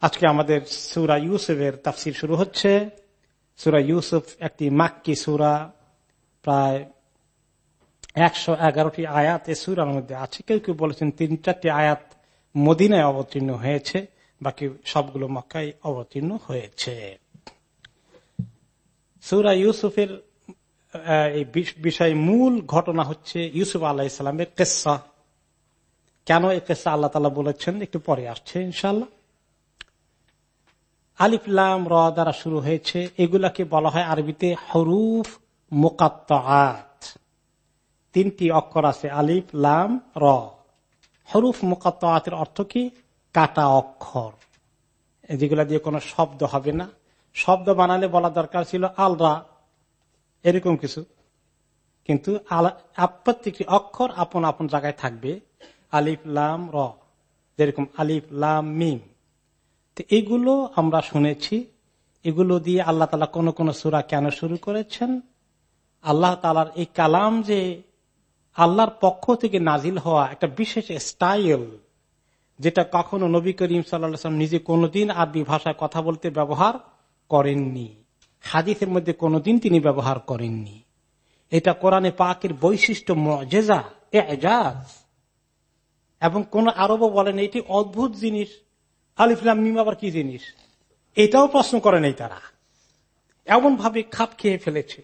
আজকে আমাদের সুরা ইউসুফের তাফসির শুরু হচ্ছে। সুরা ইউসুফ একটি মাক্কি সুরা, প্রায় একশো এগারোটি আয়াত এ সুরার মধ্যে আছে। কেউ কেউ বলেছেন তিন চারটি আয়াত মদিনায় অবতীর্ণ হয়েছে, বাকি সবগুলো মক্কায় অবতীর্ণ হয়েছে। সুরা ইউসুফের বিষয় মূল ঘটনা হচ্ছে ইউসুফ আল্লাহ ইসলামের কেসা। কেন এই কেসা আল্লাহ তালা বলেছেন? একটু পরে আসছে ইনশাল্লাহ আলিফলাম র দ্বারা শুরু হয়েছে। এগুলাকে বলা হয় আরবিতে হরুফ মোকাত্তাত তিনটি অক্ষর আছে, আলিফ, লাম, র। হরুফ মোকাত্তাতের অর্থ কি? কাটা অক্ষর। যেগুলা দিয়ে কোনো শব্দ হবে না। শব্দ বানালে বলা দরকার ছিল আলরা। এরকম কিছু। কিন্তু প্রত্যেকটি অক্ষর আপন আপন জায়গায় থাকবে। আলিফ, লাম, র, যেরকম আলিফ, লাম, মিম। তো এগুলো আমরা শুনেছি। এগুলো দিয়ে আল্লাহ তালা কোন কোন সুরা কেন শুরু করেছেন? আল্লাহ তালার এই কালাম যে আল্লাহর পক্ষ থেকে নাজিল হওয়া একটা বিশেষ স্টাইল, যেটা কখনো নবী করিম সাল্লাম নিজে কোনোদিন আরবি ভাষায় কথা বলতে ব্যবহার করেননি। হাদিসের মধ্যে কোনোদিন তিনি ব্যবহার করেননি। এটা কোরআনে পাকের বৈশিষ্ট্য মজেজা, এজাজ। এবং কোন আরবও বলেন এটি অদ্ভুত জিনিস। আলিফলাম মিম আবার কি জিনিস? এটাও প্রশ্ন করে নেই তারা। এমন ভাবে খাপ খেয়ে ফেলেছে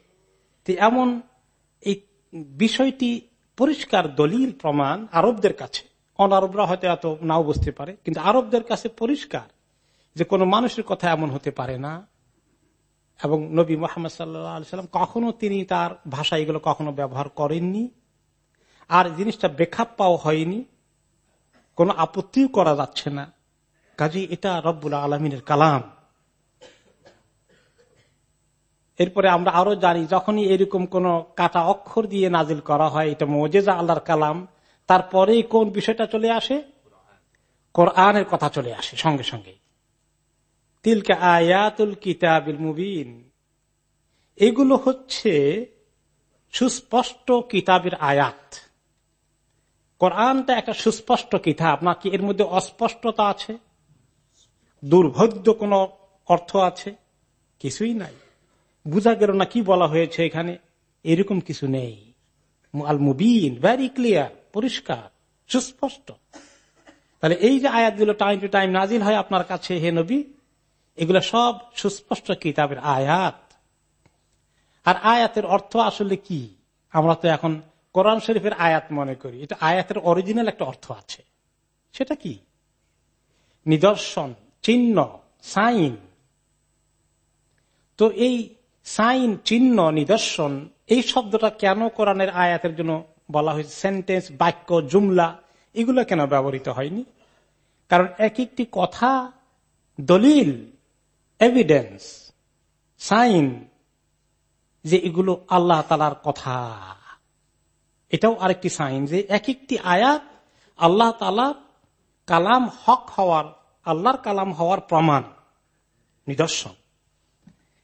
এমন এই বিষয়টি পরিষ্কার দলিল প্রমাণ আরবদের কাছে। অনারবরা হয়তো এত নাও বুঝতে পারে, কিন্তু আরবদের কাছে পরিষ্কার যে কোনো মানুষের কথা এমন হতে পারে না। এবং নবী মোহাম্মদ সাল্লাম কখনো তিনি তার ভাষা এগুলো কখনো ব্যবহার করেননি। আর জিনিসটা বেখাপ্পাও হয়নি। কোনো আপত্তিও করা যাচ্ছে না। কাজে এটা রব্বুল আলমিনের কালাম। এরপরে আমরা আরও জানি, যখনই এরকম কোন কাটা অক্ষর দিয়ে নাজিল করা হয়, এটা মজেজা আল্লাহর কালাম তারপরে কোন বিষয়টা চলে আসে? কোরআনের কথা চলে আসে সঙ্গে সঙ্গে তিলকা আয়াতুল কিতাবিল মুবিন। এগুলো হচ্ছে সুস্পষ্ট কিতাবের আয়াত। কোরআনটা একটা সুস্পষ্ট কিতাব নাকি এর মধ্যে অস্পষ্টতা আছে? দুর্ভোগ্য কোন অর্থ আছে? কিছুই নাই। বুঝা গেল না কি বলা হয়েছে এখানে? এরকম কিছু নেই। আল মুবিন ভেরি ক্লিয়ার পরিষ্কার, সুস্পষ্ট। তাহলে এই যে আয়াতগুলো টাইম টু টাইম নাজিল হয় আপনার কাছে, হে নবী এগুলো সব সুস্পষ্ট কিতাবের আয়াত। আর আয়াতের অর্থ আসলে কি? আমরা তো এখন কোরআন শরীফের আয়াত মনে করি। এটা আয়াতের অরিজিনাল একটা অর্থ আছে। সেটা কি? নিদর্শন, চিহ্ন, সাইন। তো এই সাইন, চিহ্ন, নিদর্শন, এই শব্দটা কেন কোরআনের আয়াতের জন্য বলা হয়েছে? সেন্টেন্স বাক্য, জুমলা, এগুলো কেন ব্যবহৃত হয়নি? কারণ এক একটি কথা দলিল এভিডেন্স সাইন যে এগুলো আল্লাহ তালার কথা। এটাও আরেকটি সাইন যে এক একটি আয়াত আল্লাহ তালার কালাম হক হওয়ার, আল্লাহর কালাম হওয়ার প্রমাণ, নিদর্শন।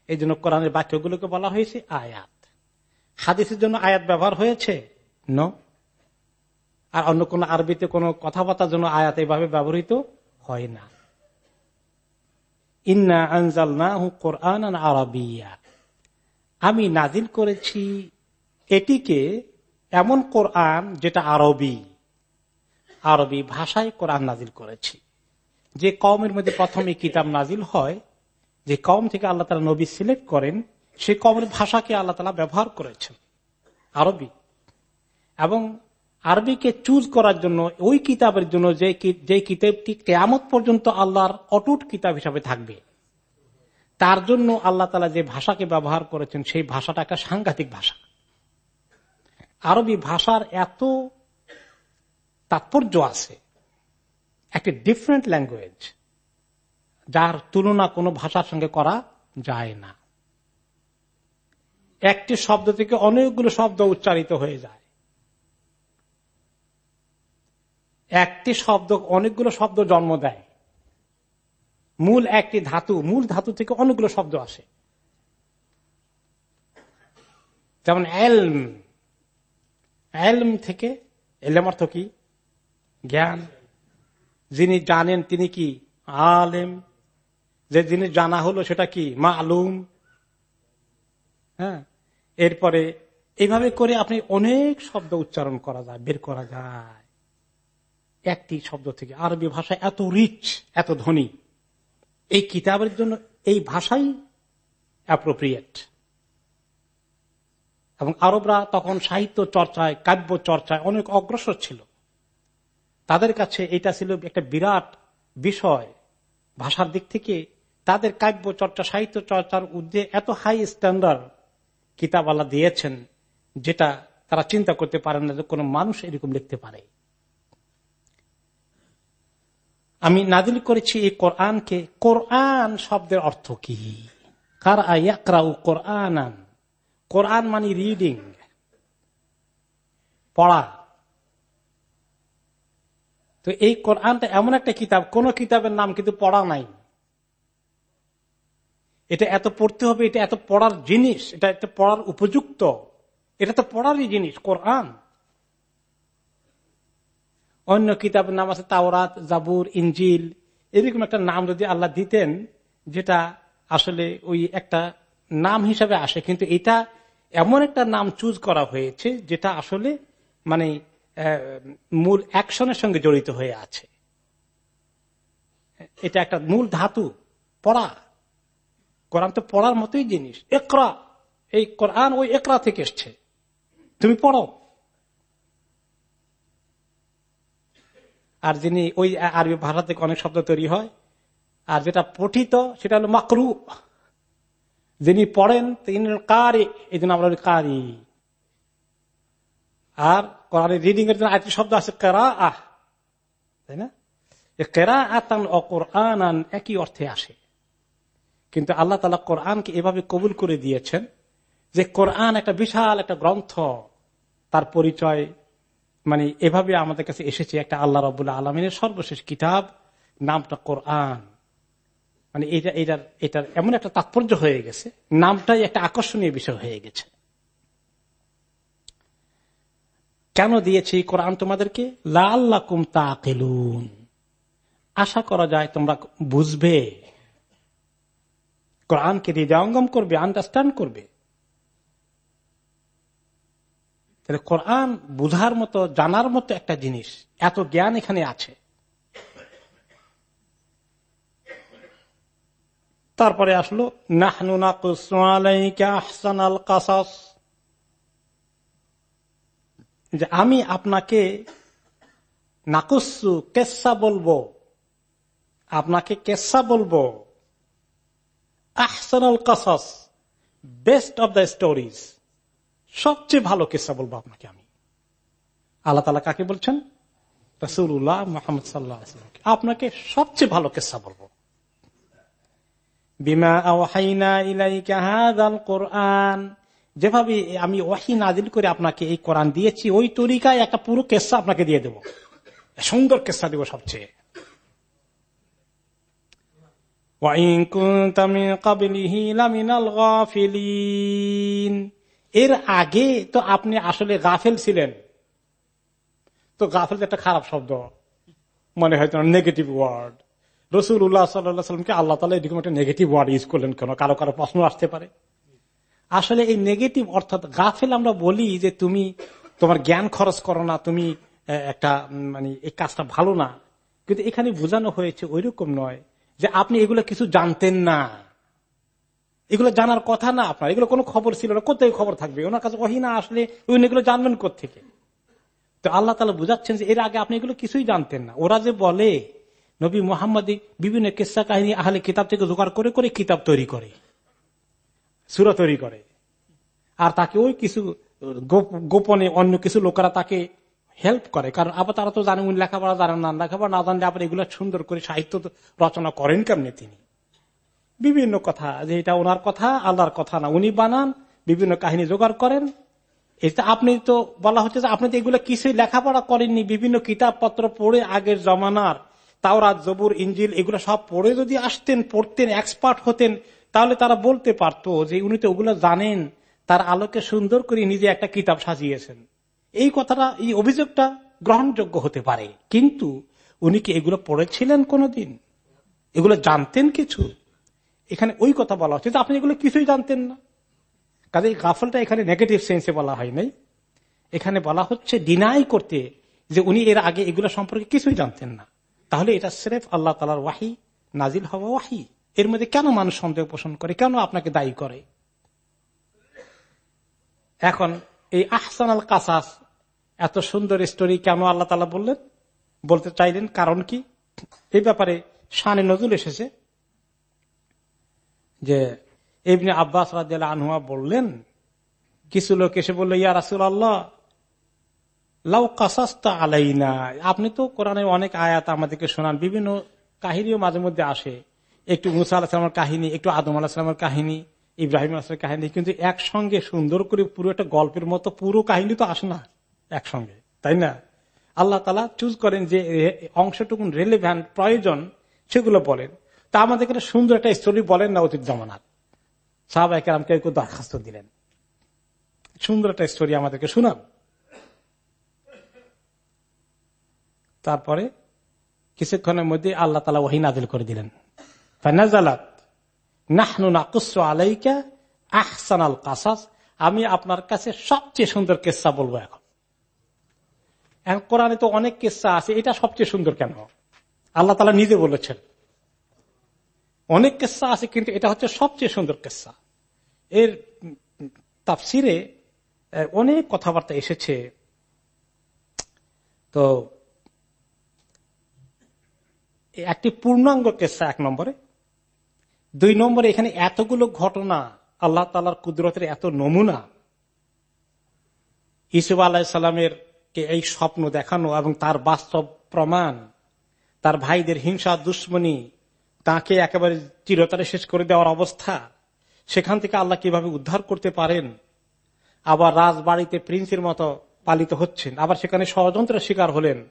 এই জন্য কোরআনের বাক্যগুলোকে বলা হয়েছে আয়াত। হাদিসের জন্য আয়াত ব্যবহার হয়েছে? ন আর অন্য কোন আরবিতে কোন কথাবার্তার জন্য আয়াত এইভাবে ব্যবহৃত হয় না। ইন্না কোরআন আমি নাজিল করেছি এটিকে এমন কোরআন যেটা আরবি। আরবি ভাষায় কোরআন নাজিল করেছি। যে কমের মধ্যে প্রথমে কিতাব নাজিল হয়, যে কম থেকে আল্লাহ তালা নবী সিলেক্ট করেন সে কমের ভাষাকে আল্লাহ তালা ব্যবহার করেছেন আরবি। এবং আরবিকে চুজ করার জন্য, ওই কিতাবের জন্য যে যে কিতাবটি কেয়ামত পর্যন্ত আল্লাহর অটুট কিতাব হিসাবে থাকবে। তার জন্য আল্লাহ তালা যে ভাষাকে ব্যবহার করেছেন, সেই ভাষাটা একটা সাংঘাতিক ভাষা। আরবি ভাষার এত তাৎপর্য আছে, একটি ডিফারেন্ট ল্যাঙ্গুয়েজ যার তুলনা কোনো ভাষার সঙ্গে করা যায় না। একটি শব্দ থেকে অনেকগুলো শব্দ উচ্চারিত হয়ে যায়। একটি শব্দ, অনেকগুলো শব্দ জন্ম দেয়। মূল একটি ধাতু, মূল ধাতু থেকে অনেকগুলো শব্দ আসে। যেমন এলম। এলম থেকে, এলম অর্থ কি? জ্ঞান। যিনি জানেন তিনি কি? আলেম। যে জিনিস জানা হলো সেটা কি? মা আলুম হ্যাঁ? এরপরে, এইভাবে করে আপনি অনেক শব্দ উচ্চারণ করা যায়, বের করা যায়। একটি শব্দ থেকে। আরবি ভাষা এত রিচ এত ধনী। এই কিতাবের জন্য এই ভাষাই অ্যাপ্রোপ্রিয়েট এবং আরবরা তখন সাহিত্য চর্চায়, কাব্য চর্চায় অনেক অগ্রসর ছিল। তাদের কাছে এটা ছিল একটা বিরাট বিষয়। ভাষার দিক থেকে তাদের কাব্য চর্চা, সাহিত্য চর্চার উদ্দে এত হাই স্ট্যান্ডার্ড কিতাব আল্লাহ দিয়েছেন, যেটা তারা চিন্তা করতে পারেন না যে কোনো মানুষ এরকম লিখতে পারে। আমি নাদিল করেছি এই কোরআনকে। কোরআন শব্দের অর্থ কি? কার কোরআন কোরআন মানে রিডিং, পড়া। তো এই কোরআনটা এমন একটা কিতাব, কোন কিতাবের নাম কিন্তু পড়া নাই। এটা এত পড়তে হবে, এটা এত পড়ার জিনিস, এটা এত পড়ার উপযুক্ত, এটা তো পড়ারই জিনিস, কোরআন। অন্য কিতাবের নাম আছে তাওরাত, জাবুর ইঞ্জিল এরকম একটা নাম যদি আল্লাহ দিতেন, যেটা আসলে ওই একটা নাম হিসাবে আসে। কিন্তু এটা এমন একটা নাম চুজ করা হয়েছে, যেটা আসলে মানে মূল অ্যাকশনের সঙ্গে জড়িত হয়ে আছে। এটা একটা মূল ধাতু, পড়া। কোরআন তো পড়ার মতোই জিনিস। একরা এই কোরআন ওই একরা থেকে এসছে। তুমি পড়ো। আর যিনি ওই আরবি ভাষা থেকে অনেক শব্দ তৈরি হয়, আর যেটা পঠিত সেটা হলো মাকরু। যিনি পড়েন, তিনি কারি, এই জন্য আমরা কারি। আর কোরআনের রিডিং এর জন্য আরেকটি শব্দ আছে কেরা আহ তাই না? কেরা আতান অকোরআন একই অর্থে আসে। কিন্তু আল্লাহ তালা কোরআনকে এভাবে কবুল করে দিয়েছেন যে কোরআন একটা বিশাল একটা গ্রন্থ, তার পরিচয় মানে এভাবে আমাদের কাছে এসেছে একটা আল্লাহ রবুল্লা আলমিনের সর্বশেষ কিতাব, নামটা কোরআন। মানে এটা, এটার এটার এমন একটা তাৎপর্য হয়ে গেছে, নামটাই একটা আকর্ষণীয় বিষয় হয়ে গেছে। কেন দিয়েছে কোরআন তোমাদেরকে? লাল্লাকুম তাকেলুন আশা করা যায় তোমরা বুঝবে। কোরআনকে হৃদয়ঙ্গম করবে আন্ডারস্ট্যান্ড করবে। তাহলে কোরআন বুঝার মতো, জানার মতো একটা জিনিস। এত জ্ঞান এখানে আছে। তারপরে আসলো যে আমি আপনাকে নাকুসু কেসা বলব? আপনাকে কেসা বলব? আহসানাল কাসাস, বেস্ট অব দ্য স্টোরিজ। সবচেয়ে ভালো কেসা বলব আপনাকে আমি। আল্লাহ তালা কাকে বলছেন? রসুল্লাহ মোহাম্মদ সাল্লাহ আপনাকে সবচেয়ে ভালো কেসা বলব। বিমা কোরআন। যেভাবে আমি ওয়াহি নাজিল করে আপনাকে এই কোরআন দিয়েছি, ওই তরিকায় একটা পুরো কেসা আপনাকে দিয়ে দেব। সুন্দর কেসা দেব সবচেয়ে। এর আগে তো আপনি আসলে গাফেল ছিলেন। তো গাফেল একটা খারাপ শব্দ। মনে হয় নেগেটিভ ওয়ার্ড রসুল উল্লাহ সাল্লামকে আল্লাহ তালা এরকম একটা নেগেটিভ ওয়ার্ড ইউজ করলেন কেন? কারও কারও প্রশ্ন আসতে পারে। আসলে এই নেগেটিভ অর্থাৎ গাফেল আমরা বলি যে তুমি তোমার জ্ঞান খরচ করো না, তুমি একটা মানে এই কাজটা ভালো না। কিন্তু এখানে বোঝানো হয়েছে ওইরকম নয় যে আপনি এগুলো কিছু জানতেন না। এগুলো জানার কথা না আপনার। এগুলো কোনো খবর ছিল না। কোথায় খবর থাকবে? ওনার কাছে ওহি না আসলে উনি এগুলো জানবেন থেকে তো আল্লাহ তালা বুঝাচ্ছেন যে এর আগে আপনি এগুলো কিছুই জানতেন না। ওরা যে বলে, নবী মোহাম্মদ বিভিন্ন কেসা কাহিনী আহলে কিতাব থেকে জোগাড় করে করে কিতাব তৈরি করে, সুরা তৈরি করে। আর তাকে ওই কিছু গোপ- গোপনে অন্য কিছু লোকেরা তাকে হেল্প করে। কারণ আবার তারা তো জানে, উনি লেখাপড়া জানেন না। লেখাপড়া না জানলে আবার এগুলো সুন্দর করে সাহিত্য রচনা করেন কেমনি তিনি? বিভিন্ন কথা, যে এটা ওনার কথা, আল্লাহর কথা না। উনি বানান, বিভিন্ন কাহিনী জোগাড় করেন। এটা আপনি তো বলা হচ্ছে যে আপনি তো এগুলো কিছুই লেখাপড়া করেননি, বিভিন্ন কিতাবপত্র পড়ে আগের জমানার, তাওরাত, জবুর ইঞ্জিল এগুলো সব পড়ে যদি আসতেন, পড়তেন এক্সপার্ট হতেন, তাহলে তারা বলতে পারতো যে উনি তো ওগুলো জানেন। তার আলোকে সুন্দর করে নিজে একটা কিতাব সাজিয়েছেন। এই কথাটা, এই অভিযোগটা গ্রহণযোগ্য হতে পারে। কিন্তু উনি কি এগুলো পড়েছিলেন কোনোদিন? এগুলো জানতেন কিছু? এখানে ওই কথা বলা হচ্ছে যে আপনি এগুলো কিছুই জানতেন না। কাজে গাফলটা এখানে নেগেটিভ সেন্সে বলা হয় নাই। এখানে বলা হচ্ছে ডিনাই করতে যে উনি এর আগে এগুলো সম্পর্কে কিছুই জানতেন না। তাহলে এটা স্রেফ আল্লাহ তালার ওয়াহি, নাজিল হওয়া ওয়াহি। এর মধ্যে কেন মানুষ সন্দেহ পোষণ করে? কেন আপনাকে দায়ী করে? এখন এই আহসান আল কাসাস, এত সুন্দর স্টোরি কেন আল্লাহ তালা বললেন? বলতে চাইলেন কারণ কি? এই ব্যাপারে শানে নজরুল এসেছে। যে এমনি আব্বাস আনহুয়া বললেন, কিছু লোক এসে বলল, ইয়া রাসুল আল্লাহ লাউ কাসাস্তা আলাইনা। আপনি তো কোরআনে অনেক আয়াত আমাদেরকে শোনান, বিভিন্ন কাহিনীও মাঝে মধ্যে আসে। একটু মুসা আলাহিসামের কাহিনী, একটু আদম আলাহিসামের কাহিনী, ইব্রাহিম আসলামের কাহিনী, কিন্তু একসঙ্গে সুন্দর করে পুরো একটা গল্পের মতো পুরো কাহিনী তো আসে না একসঙ্গে, তাই না? আল্লাহ তালা চুজ করেন যে অংশটুকু রেলিভ্যান্ট প্রয়োজন, সেগুলো বলেন। তা আমাদের একটা সুন্দর একটা স্টোরি বলেন না অতীত জমানার। সাহাবাহাম কেউ কেউ দরখাস্ত দিলেন। সুন্দর একটা স্টোরি আমাদেরকে শুনান। তারপরে কিছুক্ষণের মধ্যে আল্লাহ তালা ওহি নাজিল করে দিলেন। আমি আপনার কাছে সবচেয়ে সুন্দর কেসা বলব এখন। এখন কোরআনে তো অনেক কেসা আছে, এটা সবচেয়ে সুন্দর কেন? আল্লাহ তালা নিজে বলেছেন। অনেক কেসা আছে, কিন্তু এটা হচ্ছে সবচেয়ে সুন্দর কেসা। এর তাফসিরে অনেক কথাবার্তা এসেছে। তো, একটি পূর্ণাঙ্গ কেসা এক নম্বরে। দুই নম্বরে, এখানে এতগুলো ঘটনা, আল্লাহ তালার কুদরতের এত নমুনা। ইসুফ আলাহিসাল্লামের কে এই স্বপ্ন দেখানো এবং তার বাস্তব প্রমাণ, তার ভাইদের হিংসা, দুশ্মনী তাকে একেবারে চিরতরে শেষ করে দেওয়ার অবস্থা। সেখান থেকে আল্লাহ কীভাবে উদ্ধার করতে পারেন? আবার রাজবাড়িতে প্রিন্সের মতো পালিত হচ্ছেন। আবার সেখানে ষড়যন্ত্রের শিকার হলেন।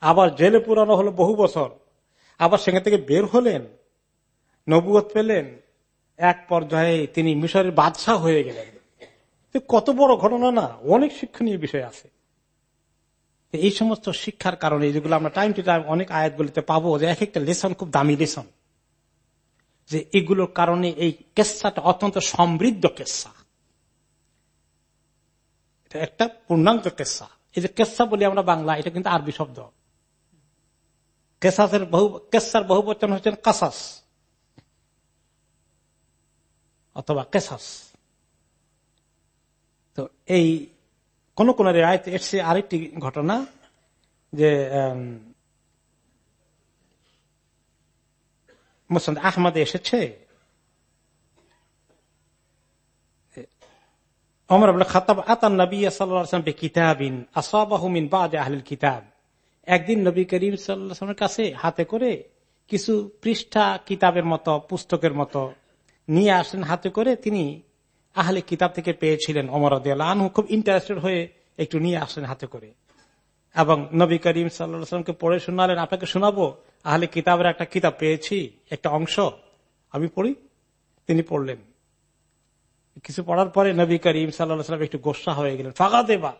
আবার জেলে পুরানো হলো বহু বছর। আবার সেখান থেকে বের হলেন। নবুয়ত পেলেন। এক পর্যায়ে তিনি মিশরের বাদশাহ হয়ে গেলেন। কত বড় ঘটনা না? অনেক শিক্ষণীয় বিষয় আছে। এই সমস্ত শিক্ষার কারণে যেগুলো আমরা টাইম টু টাইম অনেক আয়াতগুলিতে পাবো যে এক একটা লেসন খুব দামি লেসন যে এগুলোর কারণে এই কেসাটা অত্যন্ত সমৃদ্ধ কেসা। এটা একটা পূর্ণাঙ্গ কেসা। এই যে কেসা বলি আমরা বাংলা, এটা কিন্তু আরবি শব্দ। কেসাসের বহু, কেসার বহু বচন হচ্ছেন কাসাস। অথবা কেসাস। তো এই কোন কোন রেয়ায়ত এসছে আরেকটি ঘটনা যে মুসলিম আহমদে এসেছে। অমর আবুল খাতাব আতান নবী কিতাবিন আসাবাহমিন কিতাব। একদিন নবী করিম সাল্লামের কাছে হাতে করে কিছু পৃষ্ঠা কিতাবের মতো, পুস্তকের মতো নিয়ে আসলেন। হাতে করে তিনি আহলে কিতাব থেকে পেয়েছিলেন অমর আনহু। খুব ইন্টারেস্টেড হয়ে একটু নিয়ে আসলেন হাতে করে। এবং নবী করিম সাল্লামকে পড়ে শোনালেন, আপনাকে শোনাবো? আহলে কিতাবের একটা কিতাব পেয়েছি, একটা অংশ। আমি পড়ি, তিনি পড়লেন। কিছু পড়ার পরে নবী করিম সাল্লাম একটু গোসা হয়ে গেলেন। ফাঁকা দেবা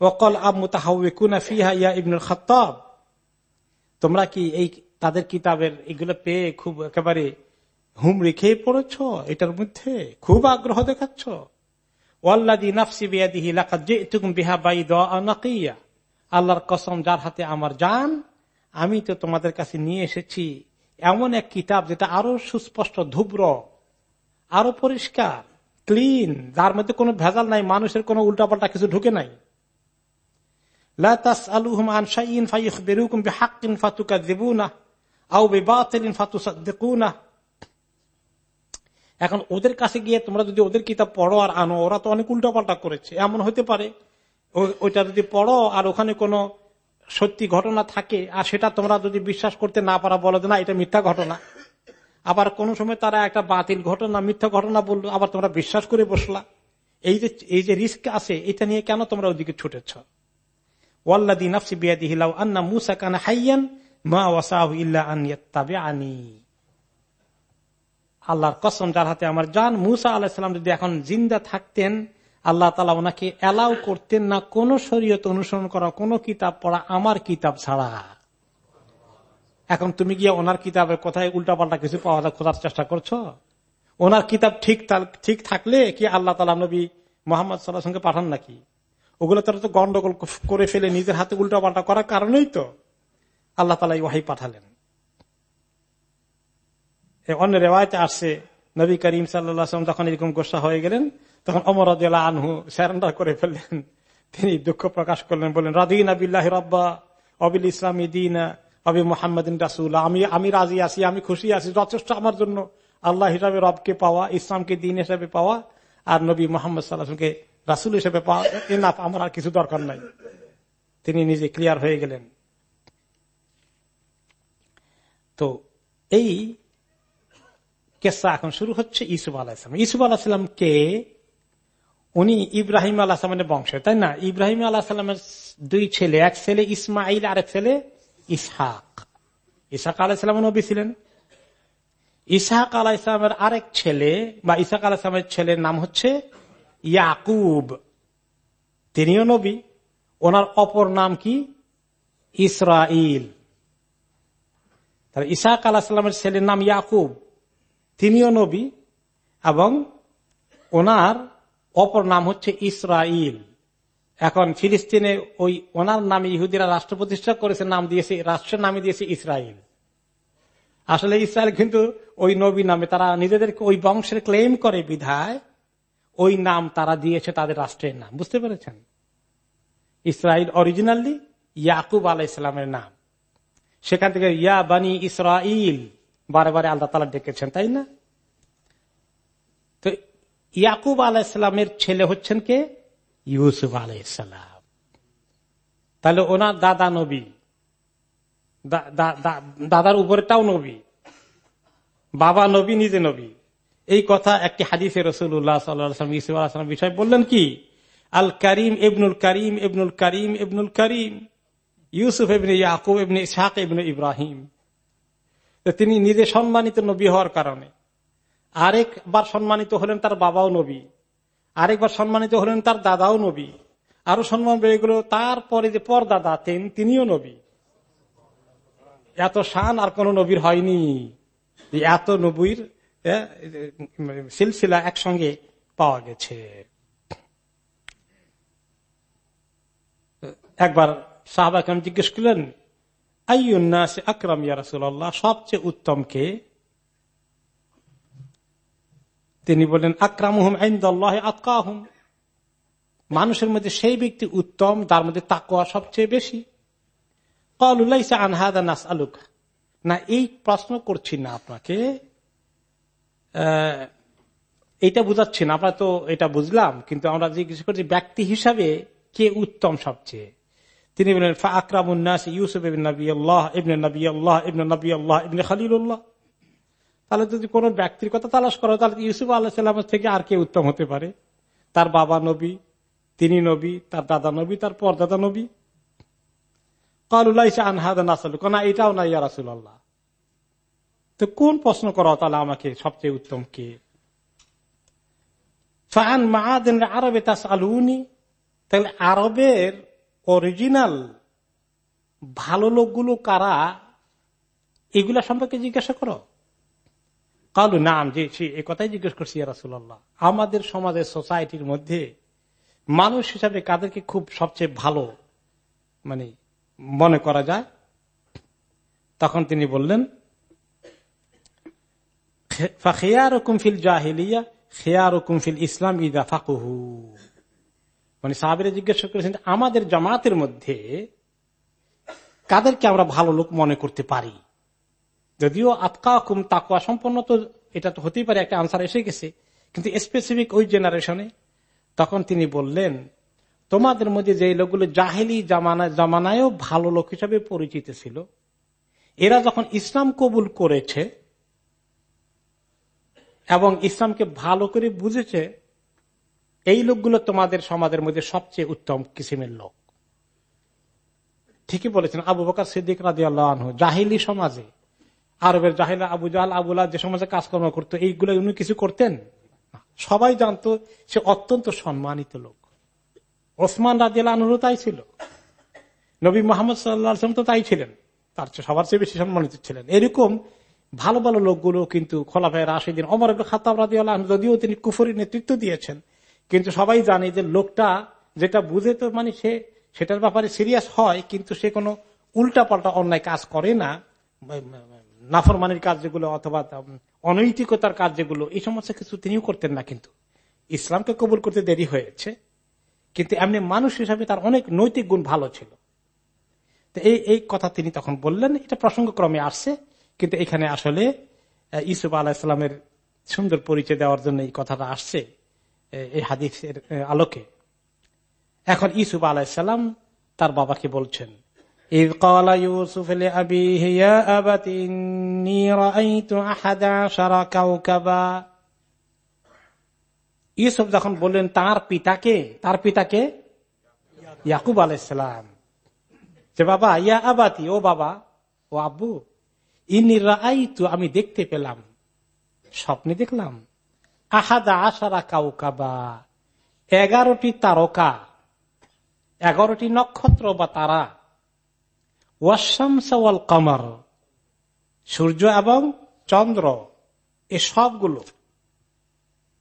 ওকল ইবনুল খতাব তোমরা কি এই তাদের কিতাবের এগুলো পেয়ে খুব একেবারে হুম রেখে পড়েছ? এটার মধ্যে খুব আগ্রহ দেখাচ্ছ। আল্লাহর কসম, যার হাতে আমার জান আমি তো তোমাদের কাছে নিয়ে এসেছি এমন এক কিতাব যেটা আরও সুস্পষ্ট, ধুব্র, আরও পরিষ্কার ক্লিন যার মধ্যে কোনো ভেজাল নাই, মানুষের কোনো উল্টাপাল্টা কিছু ঢুকে নাই। এখন ওদের কাছে গিয়ে তোমরা যদি ওদের কিতাব পড়ো আর আনো, ওরা তো অনেক উল্টাপাল্টা করেছে। এমন হতে পারে ওইটা যদি পড়ো আর ওখানে কোনো সত্যি ঘটনা থাকে, আর সেটা তোমরা যদি বিশ্বাস করতে না পারা, বলো না, এটা মিথ্যা ঘটনা। আবার কোন সময় তারা একটা বাতিল ঘটনা, মিথ্যা ঘটনা বলল, আবার তোমরা বিশ্বাস করে বসলা। এই যে এই যে রিস্ক আছে, এটা নিয়ে কেন তোমরা ওদিকে ছুটেছ? ওয়াল্লাদি মুসা মা ওয়াসাহু আন আল্লাহর কসম, যার হাতে আমার জান মুসা আলাহিসাম যদি এখন জিন্দা থাকতেন আল্লাহ তালা ওনাকে অ্যালাউ করতেন না, কোন শরীয়ত অনুসরণ করা, কোন কিতাব পড়া আমার কিতাব ছাড়া। এখন তুমি গিয়ে ওনার কিতাবের কোথায় উল্টাপাল্টা কিছু পাওয়া যায় খোঁজার চেষ্টা করছ? ওনার কিতাব ঠিক ঠিক থাকলে কি আল্লাহ তালা নবী মোহাম্মদ সাল্লাহ সঙ্গে পাঠান নাকি? ওগুলো তারা তো গন্ডগোল করে ফেলে, নিজের হাতে উল্টাপাল্টা করার কারণেই তো আল্লাহ তালা ওয়াহি পাঠালেন। অন্য রেওয়ায়তে আসছে, নবী করিম সাল্লাম যখন এরকম গোসা হয়ে গেলেন তখন অমর আনহু স্যারেন্ডার করে ফেললেন। তিনি দুঃখ প্রকাশ করলেন, বললেন, রাদিন আবিল্লাহ রব্বা, অবিল ইসলামী দিন, অবি মোহাম্মদিন রাসুল, আমি আমি রাজি আছি, আমি খুশি আছি, যথেষ্ট আমার জন্য আল্লাহ হিসাবে রবকে পাওয়া, ইসলামকে দিন হিসাবে পাওয়া, আর নবী মোহাম্মদ সাল্লাহকে রাসুল হিসেবে পাওয়া আমার আর কিছু দরকার নাই। তিনি নিজে ক্লিয়ার হয়ে গেলেন। তো এই কেসা এখন শুরু হচ্ছে ইসুফ আলাহিসাম ইসুফ আলাহিসাম কে? উনি ইব্রাহিম আলাহামের বংশ, তাই না? ইব্রাহিম আলাহামের দুই ছেলে, এক ছেলে ইসমাইল আর এক ছেলে ইসহাক। ইসাক আলাহিসাম নবী ছিলেন। ইসহাক আলাহিসামের আরেক ছেলে, বা ইসাক আলাহিসামের ছেলের নাম হচ্ছে ইয়াকুব। তিনিও নবী। ওনার অপর নাম কি? ইসরাইল তাহলে ইসাক আলাহিসামের ছেলের নাম ইয়াকুব। তিনিও নবী এবং ওনার অপর নাম হচ্ছে ইসরাইল। এখন ফিলিস্তিনে ওই ওনার নামে ইহুদিরা রাষ্ট্র প্রতিষ্ঠা করেছে, নাম দিয়েছে, রাষ্ট্রের নামে দিয়েছে ইসরাইল। আসলে ইসরায়েল কিন্তু ওই নবী নামে, তারা নিজেদেরকে ওই বংশের ক্লেম করে বিধায়, ওই নাম তারা দিয়েছে তাদের রাষ্ট্রের নাম। বুঝতে পেরেছেন? ইসরায়েল অরিজিনালি ইয়াকুব আলাহ ইসলামের নাম। সেখান থেকে, ইয়া বানি ইসরাইল বারে বারে আল্লাহ তালা ডেকেছেন, তাই না? ইয়াকুব আলাহ ইসলামের ছেলে হচ্ছেন কে? ইউসুফ আলাহ ইসলাম তাহলে ওনার দাদা নবী। দাদার উপরেটাও নবী। বাবা নবী, নিজে নবী। এই কথা একটি হাদিসে রসুল্লাহ সাল্লাম ইসুফ আলাহাম বিষয় বললেন কি? আল করিম এবনুল করিম এবনুল করিম এবনুল করিম, ইউসুফ এবনে ইয়াকুব এবনে ইসাক এবনে ইব্রাহিম। তিনি নিজে সম্মানিত নবী হওয়ার কারণে। আরেকবার সম্মানিত হলেন তার বাবাও নবী। আরেকবার সম্মানিত হলেন তার দাদাও নবী। আরও সম্মান বেড়ে গেল তারপরে যে পর দাদা তিনিও নবী। এত শান আর কোন নবীর হয়নি। এত নবীর সিলসিলা একসঙ্গে পাওয়া গেছে। একবার সাহাবা কেন জিজ্ঞেস করলেন আইনাস আকরাম ইয়ারসুল্লাহ সবচেয়ে উত্তম কে? তিনি বললেন আকরাম আইন্দাল্লাহ আতকাহুম। মানুষের মধ্যে সেই ব্যক্তি উত্তম, তার মধ্যে তাকুয়া সবচেয়ে বেশি। নাস আলুক না, এই প্রশ্ন করছি না আপনাকে। এইটা বুঝাচ্ছি না আমরা তো এটা বুঝলাম, কিন্তু আমরা জিজ্ঞেস করছি ব্যক্তি হিসাবে কে উত্তম সবচেয়ে? তিনি বলেন আকরামুন্নাস ইউসুফ ইবিন নবী আল্লাহ ইবনে নবী আল্লাহ ইবনে নবী আল্লাহ ইবনে খালিল্লাহ তাহলে যদি কোন ব্যক্তির কথা তালাশ করো, তাহলে ইউসুফ আল্লাহ থেকে আর কে উত্তম হতে পারে। তার বাবা নবী, তিনি নবী, তার দাদা নবী, তার পরদাদা নবী। কালুল্লাহ এটাও না, ইয়া রাসুল্লাহ তো কোন প্রশ্ন করো তাহলে আমাকে সবচেয়ে উত্তম কে? আরবে তাস আলুনি তাহলে আরবের অরিজিনাল ভালো লোকগুলো কারা? এগুলা সম্পর্কে জিজ্ঞাসা করো। কালু, নাম যে এ কথাই জিজ্ঞেস করছি রাসুল্লাহ আমাদের সমাজের সোসাইটির মধ্যে মানুষ হিসাবে কাদেরকে খুব সবচেয়ে ভালো মানে মনে করা যায়? তখন তিনি বললেন কুমফিল জাহিলিয়া খেয়ার কুমফিল ইসলাম ইদা ফাকুহু। মানে সাহাবিরা জিজ্ঞাসা করেছেন, আমাদের জামাতের মধ্যে কাদেরকে আমরা ভালো লোক মনে করতে পারি? যদিও আতকা কুম তাকুয়া সম্পন্ন তো এটা তো হতেই পারে, একটা আনসার এসে গেছে। কিন্তু স্পেসিফিক ওই জেনারেশনে তখন তিনি বললেন, তোমাদের মধ্যে যে লোকগুলো জাহেলি জামানা, জামানায়ও ভালো লোক হিসাবে পরিচিত ছিল, এরা যখন ইসলাম কবুল করেছে এবং ইসলামকে ভালো করে বুঝেছে, এই লোকগুলো তোমাদের সমাজের মধ্যে সবচেয়ে উত্তম কিসিমের লোক। ঠিকই বলেছেন আবু বকার সিদ্দিক রাজি আল্লাহ জাহিলি সমাজে আরবের জাহিলা, আবু জাহাল আবুল্লাহ যে সমাজে কাজকর্ম করতো, এইগুলো উনি কিছু করতেন? সবাই জানতো সে অত্যন্ত সম্মানিত লোক। ওসমান রাজিয়াল আনহু তাই ছিল। নবী মোহাম্মদ সাল্লাম তো তাই ছিলেন। তার চেয়ে সবার চেয়ে বেশি সম্মানিত ছিলেন। এরকম ভালো ভালো লোকগুলো কিন্তু খোলাফায় রাশিদিন অমর খাতাব রাজি আল্লাহ যদিও তিনি কুফরি নেতৃত্ব দিয়েছেন, কিন্তু সবাই জানে যে লোকটা যেটা বুঝে তো মানে সে সেটার ব্যাপারে সিরিয়াস হয়, কিন্তু সে কোনো উল্টা পাল্টা অন্যায় কাজ করে না। নাফরমানির কাজ যেগুলো অথবা অনৈতিকতার কাজ যেগুলো এই সমস্ত কিছু তিনিও করতেন না কিন্তু। ইসলামকে কবুল করতে দেরি হয়েছে। কিন্তু এমনি মানুষ হিসাবে তার অনেক নৈতিক গুণ ভালো ছিল। তো এই এই কথা তিনি তখন বললেন, এটা প্রসঙ্গক্রমে আসছে। কিন্তু এখানে আসলে ইসুফ আলাহিসামের সুন্দর পরিচয় দেওয়ার জন্য এই কথাটা আসছে এই হাদিসের আলোকে। এখন ইসুফ আলাহিসাল্লাম তার বাবাকে বলছেন إذ قال يوسف لأبيه يا أبت إني رأيت أحد عشر كوكبا ইউসুফ যখন বললেন তার পিতাকে তার পিতাকে ইয়াকুব আলাইসালাম যে বাবা ইয়া আবাতি ও বাবা ও আব্বু ইনি রাইতু আমি দেখতে পেলাম স্বপ্নে দেখলাম আহাদা আশারা কাউকাবা এগারোটি তারকা এগারোটি নক্ষত্র বা তারা ওয়াসামসাওয়াল কামার সূর্য এবং চন্দ্র, এ সবগুলো।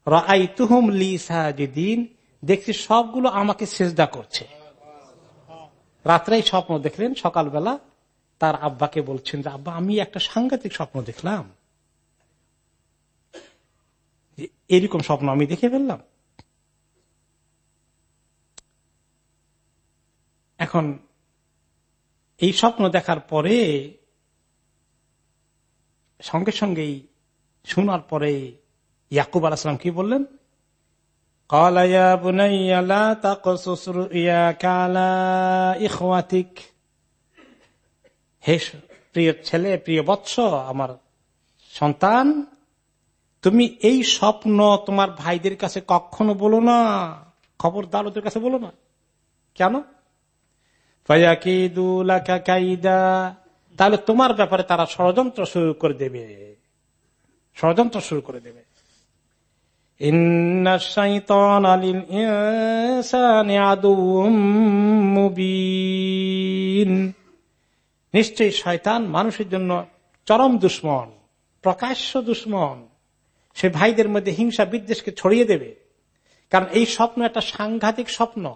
রাই তুহম লিসাদিন দেখছি সবগুলো আমাকে সেজদা করছে। রাত্রেই স্বপ্ন দেখলেন, সকালবেলা তার আব্বাকে বলছেন যে, আব্বা, আমি একটা সাংঘাতিক স্বপ্ন দেখলাম। এরকম স্বপ্ন আমি দেখে ফেললাম। এখন এই স্বপ্ন দেখার পরে, সঙ্গে সঙ্গেই শোনার পরে ইয়াকুব আলাহাম কি বললেন? হে প্রিয় ছেলে, প্রিয় বৎস, আমার সন্তান, তুমি এই স্বপ্ন তোমার ভাইদের কাছে কখনো বলো না, খবরদার ওদের কাছে বলো না। কেন? তাহলে তোমার ব্যাপারে তারা ষড়যন্ত্র শুরু করে দেবে। ষড়যন্ত্র শুরু করে দেবে। নিশ্চয়ই শয়তান মানুষের জন্য চরম দুশ্মন, প্রকাশ্য দুশ্মন। সে ভাইদের মধ্যে হিংসা বিদ্বেষকে ছড়িয়ে দেবে। কারণ এই স্বপ্ন একটা সাংঘাতিক স্বপ্ন।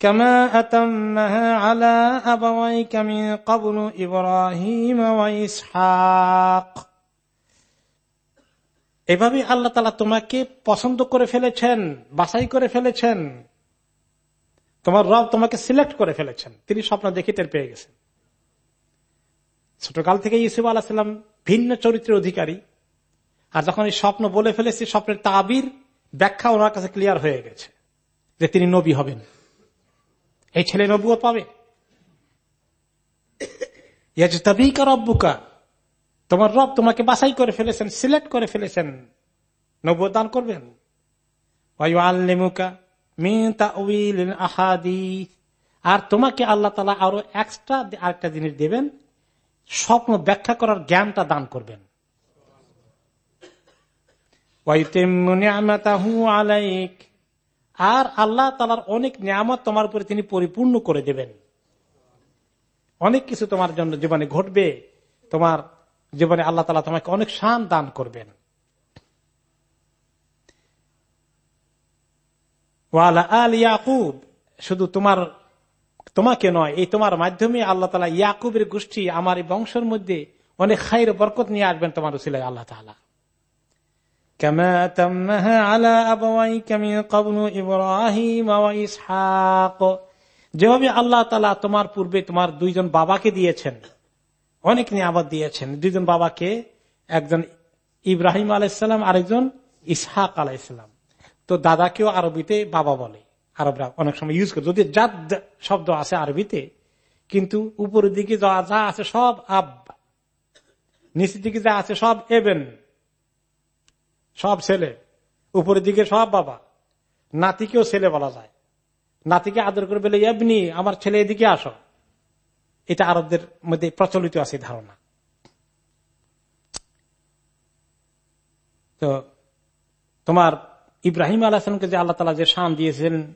كما أتمها على أبويك من قبل إبراهيم وإسحاق এভাবে আল্লাহ তালা তোমাকে পছন্দ করে ফেলেছেন বাছাই করে ফেলেছেন তোমার রব তোমাকে সিলেক্ট করে ফেলেছেন তিনি স্বপ্ন দেখে টের পেয়ে গেছেন ছোটকাল থেকে ইসুফ আলাহাম ভিন্ন চরিত্রের অধিকারী আর যখন এই স্বপ্ন বলে ফেলেছি স্বপ্নের তাবির ব্যাখ্যা ওনার কাছে ক্লিয়ার হয়ে গেছে যে তিনি নবী হবেন এই ছেলে নবুয় পাবে। রব্বুকা। তোমার রব তোমাকে বাছাই করে ফেলেছেন, সিলেক্ট করে ফেলেছেন। নবুয় দান করবেন। আর তোমাকে আল্লাহ তালা আরও এক্সট্রা আরেকটা জিনিস দেবেন, স্বপ্ন ব্যাখ্যা করার জ্ঞানটা দান করবেন। আর আল্লাহ তালার অনেক নিয়ামত তোমার উপরে তিনি পরিপূর্ণ করে দেবেন। অনেক কিছু তোমার জন্য জীবনে ঘটবে। তোমার জীবনে আল্লাহ তালা তোমাকে অনেক শান দান করবেন। ওয়ালা আল ইয়াকুব, শুধু তোমার, তোমাকে নয়, এই তোমার মাধ্যমে আল্লাহ তালা ইয়াকুবের গোষ্ঠী আমার এই বংশের মধ্যে অনেক খাইর বরকত নিয়ে আসবেন তোমার উসিলাই আল্লাহ তালা كما تمها على أبويك من قبل إبراهيم وإسحاق যেভাবে আল্লাহ তালা তোমার পূর্বে তোমার দুইজন বাবাকে দিয়েছেন অনেক নিয়ামত দিয়েছেন দুইজন বাবাকে একজন ইব্রাহিম আলাইসাল্লাম আরেকজন ইসহাক আলাইসাল্লাম তো দাদাকেও আরবিতে বাবা বলে আরবরা অনেক সময় ইউজ করে যদি জাদ শব্দ আছে আরবিতে কিন্তু উপরের দিকে যা যা আছে সব আব নিচের দিকে যা আছে সব এবেন সব ছেলে। উপরের দিকে সব বাবা। নাতিকেও ছেলে বলা যায়। নাতিকে আদর করে বলে এমনি আমার ছেলে এদিকে আসো। এটা আরবদের মধ্যে প্রচলিত আছে ধারণা। তো তোমার ইব্রাহিম আলাহিসামকে যে আল্লাহ তালা যে শান দিয়েছেন,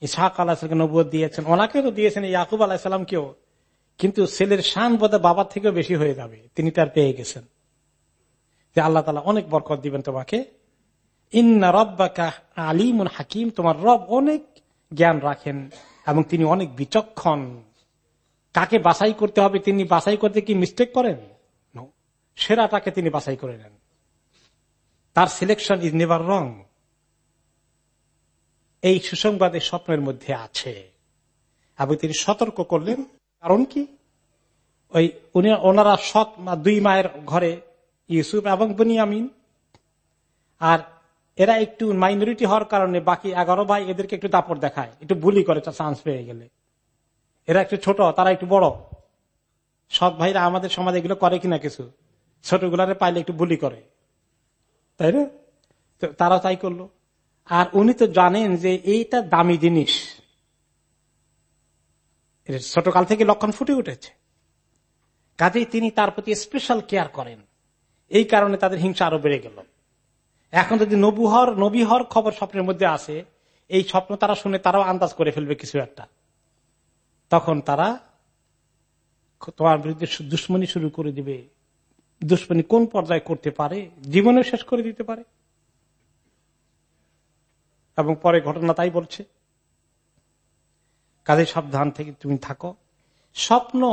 ইসাহাক আলাহিসামকে নবুয় দিয়েছেন, ওনাকেও তো দিয়েছেন, ইয়াকুব আলাহিসামকেও কিন্তু ছেলের শান বোধ বাবার থেকেও বেশি হয়ে যাবে। তিনি তার পেয়ে গেছেন। যে আল্লাহ তালা অনেক বরকত দিবেন তোমাকে। ইন্না রব্বাকা আলিমুন হাকিম, তোমার রব অনেক জ্ঞান রাখেন এবং তিনি অনেক বিচক্ষণ। কাকে বাছাই করতে হবে, তিনি বাছাই করতে কি মিস্টেক করেন? সেরাটাকে তিনি বাছাই করে নেন। তার সিলেকশন ইজ নেভার রং এই সুসংবাদের স্বপ্নের মধ্যে আছে। এবং তিনি সতর্ক করলেন। কারণ কি? ওই উনি ওনারা সৎ দুই মায়ের ঘরে ইউসুফ এবং বনিয়ামিন। আর এরা একটু মাইনরিটি হওয়ার কারণে বাকি এগারো ভাই এদেরকে একটু দাপট দেখায়। একটু বুলি করে চান্স পেয়ে গেলে। এরা একটু ছোট, তারা একটু বড়। সৎ ভাইরা আমাদের সমাজে এগুলো করে কিনা কিছু। ছোটগুলারে পাইলে একটু বুলি করে। তাই না? তারা তাই করল। আর উনি তো জানেন যে এইটা দামি জিনিস। ছোটকাল থেকে লক্ষণ ফুটে উঠেছে। কাজেই তিনি তার প্রতি স্পেশাল কেয়ার করেন। এই কারণে তাদের হিংসা আরও বেড়ে গেল। এখন যদি নবুহর, নবীহর খবর স্বপ্নের মধ্যে আসে, এই স্বপ্ন তারা শুনে তারাও আন্দাজ করে ফেলবে কিছু একটা। তখন তারা তোমার বিরুদ্ধে দুশ্মনী শুরু করে দিবে। দুশ্মনী কোন পর্যায়ে করতে পারে, জীবনে শেষ করে দিতে পারে। এবং পরে ঘটনা তাই বলছে। কাজে সাবধান থেকে তুমি থাকো। স্বপ্ন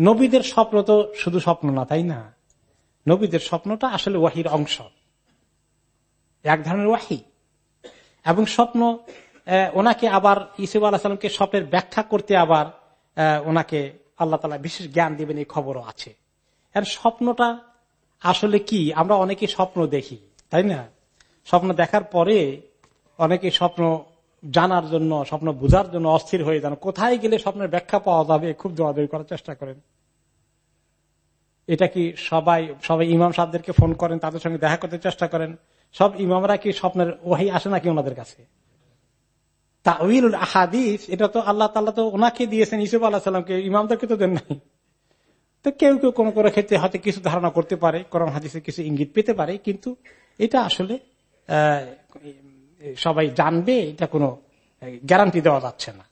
নবীদের স্বপ্ন তো শুধু স্বপ্ন না, তাই না? নবীদের স্বপ্নটা আসলে ওয়াহির অংশ। এক ধরনের ওয়াহি। এবং স্বপ্ন ওনাকে আবার ইসুফ আল্লাহ সাল্লামকে স্বপ্নের ব্যাখ্যা করতে আবার ওনাকে আল্লাহ তালা বিশেষ জ্ঞান দিবেন, এই খবরও আছে। আর স্বপ্নটা আসলে কি? আমরা অনেকে স্বপ্ন দেখি, তাই না? স্বপ্ন দেখার পরে অনেকে স্বপ্ন জানার জন্য, স্বপ্ন বোঝার জন্য অস্থির হয়ে যান। কোথায় গেলে স্বপ্নের ব্যাখ্যা পাওয়া যাবে? খুব দৌড়াদৌড়ি করার চেষ্টা করেন। এটা কি সবাই সবাই ইমাম সাহেবদেরকে ফোন করেন, তাদের সঙ্গে দেখা করতে চেষ্টা করেন? সব ইমামরা কি স্বপ্নের ওহাই আসে নাকি ওনাদের কাছে? তাউল আহাদিস, এটা তো আল্লাহ তাল্লাহ তো ওনাকে দিয়েছেন, ইসুফ আল্লাহ সাল্লামকে ইমামদেরকে তো দেন নাই। তো কেউ কেউ কোনো কোনো ক্ষেত্রে হয়তো কিছু ধারণা করতে পারে করম হাদিসে কিছু ইঙ্গিত পেতে পারে, কিন্তু এটা আসলে সবাই জানবে, এটা কোনো গ্যারান্টি দেওয়া যাচ্ছে না।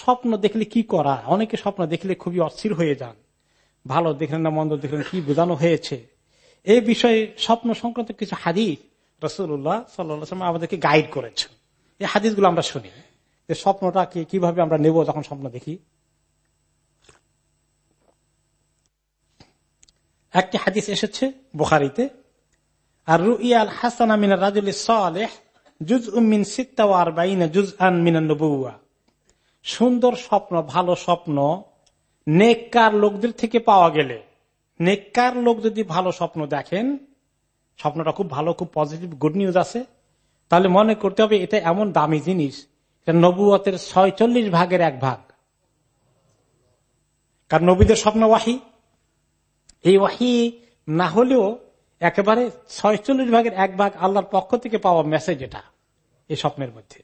স্বপ্ন দেখলে কি করা? অনেকে স্বপ্ন দেখলে খুবই অস্থির হয়ে যান। ভালো দেখলেন না, মন্দ দেখলেন কি বোঝানো হয়েছে? এই বিষয়ে স্বপ্ন সংক্রান্ত কিছু হাদিস রসুল্লাহ সাল্লাম আমাদেরকে গাইড করেছেন। এই হাদিসগুলো আমরা শুনি। যে স্বপ্নটাকে কীভাবে আমরা নেব যখন স্বপ্ন দেখি? একটি হাদিস এসেছে বুখারিতে আর রুইয়াল হাসান আমিন রাজুল সালেহ জুজ উমিন সিত্তাওয়ার বাইনা জুজ আন মিনান নবুয়া সুন্দর স্বপ্ন, ভালো স্বপ্ন নেককার লোকদের থেকে পাওয়া গেলে, নেককার লোক যদি ভালো স্বপ্ন দেখেন, স্বপ্নটা খুব ভালো, খুব পজিটিভ গুড নিউজ আছে, তাহলে মনে করতে হবে এটা এমন দামি জিনিস নবুয়তের ছয়চল্লিশ ভাগের এক ভাগ। কারণ নবীদের স্বপ্ন ওয়াহি। এই ওয়াহি না হলেও একেবারে ছয়চল্লিশ ভাগের এক ভাগ আল্লাহর পক্ষ থেকে পাওয়া মেসেজ এটা, এই স্বপ্নের মধ্যে।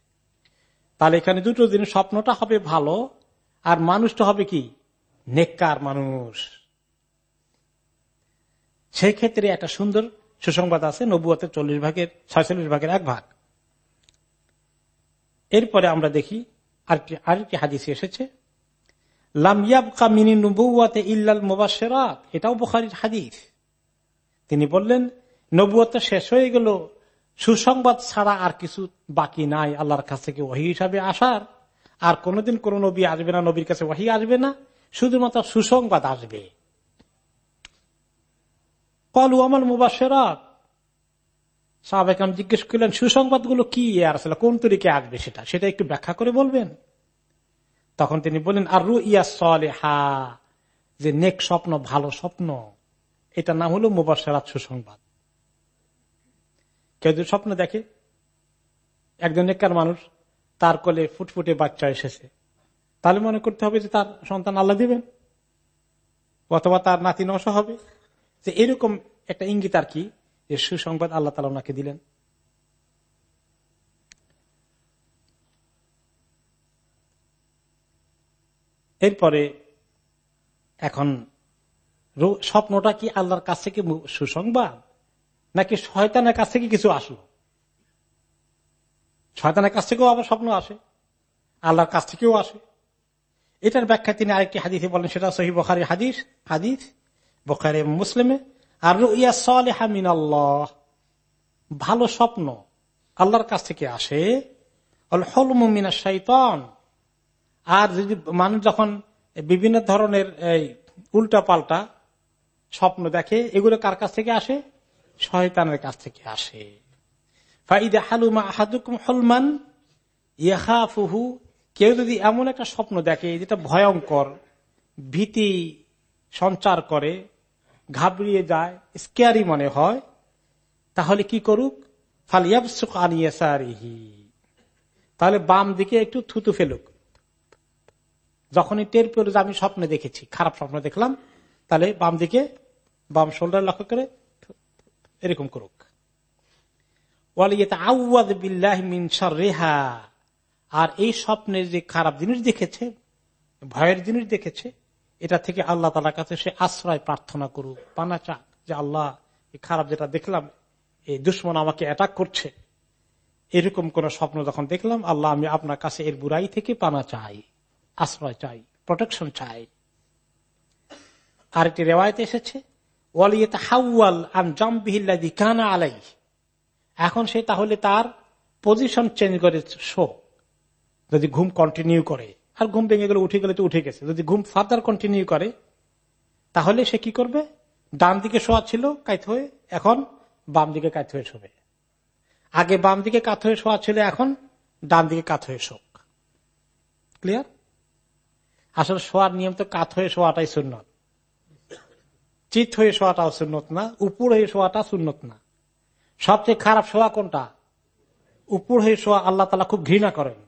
তাহলে এখানে দুটো দিন স্বপ্নটা হবে ভালো আর মানুষটা হবে কি? নেককার মানুষ। সেই ক্ষেত্রে একটা সুন্দর সুসংবাদ আছে নবুয়তের চল্লিশ ভাগের, ছয়চল্লিশ ভাগের এক ভাগ। এরপরে আমরা দেখি আরেকটি আরেকটি হাদিস এসেছে। নবুয়াতে ইল্লাল এটাও বুখারির হাদিস। তিনি বললেন নবুয়ত শেষ হয়ে গেল। সুসংবাদ ছাড়া আর কিছু বাকি নাই, আল্লাহর কাছ থেকে ওহি হিসাবে আসার। আর কোনোদিন কোন নবী আসবে না, নবীর কাছে ওহি আসবে না। শুধুমাত্র সুসংবাদ আসবে। কলু আমল মুবাসেরাত সাহাবেকাম জিজ্ঞেস করলেন, সুসংবাদগুলো কি? আর আসলে কোন তরিকে আসবে সেটা? সেটা একটু ব্যাখ্যা করে বলবেন। তখন তিনি বললেন আর রু ইয়া হা যে নেক স্বপ্ন, ভালো স্বপ্ন। এটা নাম হলো মুবাসেরাত সুসংবাদ। কেউ যদি স্বপ্ন দেখে, একজন নেককার মানুষ, তার কোলে ফুটফুটে বাচ্চা এসেছে। তাহলে মনে করতে হবে যে তার সন্তান আল্লাহ দিবেন। অথবা তার নাতি নশ হবে। যে এরকম একটা ইঙ্গিত আর কি, যে সুসংবাদ আল্লাহ তালা ওনাকে দিলেন। এরপরে এখন স্বপ্নটা কি আল্লাহর কাছ থেকে সুসংবাদ? নাকি শয়তানের কাছ থেকে কিছু আসলো? শয়তানের কাছ থেকেও আবার স্বপ্ন আসে। আল্লাহর কাছ থেকেও আসে। এটার ব্যাখ্যা তিনি আরেকটি হাদিসে বলেন সেটা সহি বখারি হাদিস হাদিস, বখারে মুসলিমে। আর ভালো স্বপ্ন আল্লাহর কাছ থেকে আসে শৈতন আর যদি মানুষ যখন বিভিন্ন ধরনের এই উল্টা পাল্টা স্বপ্ন দেখে, এগুলো কার কাছ থেকে আসে? শয়তানের কাছ থেকে আসে। ফাইদা হালুমা আহাদুকুম হলমান ইয়াহাফুহু কেউ যদি এমন একটা স্বপ্ন দেখে যেটা ভয়ঙ্কর, ভীতি সঞ্চার করে, ঘাবড়িয়ে যায় স্কেয়ারি মনে হয়, তাহলে কি করুক? ফালিয়াবসুক আনিয়াসারিহি তাহলে বাম দিকে একটু থুতু ফেলুক। যখনই টের পেল যে আমি স্বপ্নে দেখেছি, খারাপ স্বপ্ন দেখলাম, তাহলে বাম দিকে বাম শোল্ডার লক্ষ্য করে এরকম করুক। রেহা আর এই স্বপ্নে যে খারাপ জিনিস দেখেছে, ভয়ের জিনিস দেখেছে, এটা থেকে আল্লাহ তালার কাছে সে আশ্রয় প্রার্থনা করুক। পানা চাক যে আল্লাহ খারাপ যেটা দেখলাম, এই দুশ্মন আমাকে অ্যাটাক করছে। এরকম কোন স্বপ্ন যখন দেখলাম, আল্লাহ, আমি আপনার কাছে এর বুড়াই থেকে পানা চাই, আশ্রয় চাই প্রোটেকশন চাই। আরেকটি রেওয়ায়তে এসেছে আলাই এখন সে তাহলে তার পজিশন চেঞ্জ করে শো। যদি ঘুম কন্টিনিউ করে, আর ঘুম ভেঙে গেলে উঠে গেলে তো উঠে গেছে, যদি ঘুম ফার্দার কন্টিনিউ করে, তাহলে সে কি করবে? ডান দিকে শোয়া ছিল, কাইত হয়ে, এখন বাম দিকে কাত হয়ে শোবে। আগে বাম দিকে কাত হয়ে শোয়া ছিল, এখন ডান দিকে কাত হয়ে শোক। ক্লিয়ার আসলে শোয়ার নিয়ম তো কাত হয়ে শোয়াটাই সুন্নত। চিত হয়ে শোয়াটাও সুন্নত না, উপর হয়ে শোয়াটা সুন্নত না। সবচেয়ে খারাপ শোয়া কোনটা? উপর হয়ে শোয়া আল্লাহ তালা খুব ঘৃণা করেন।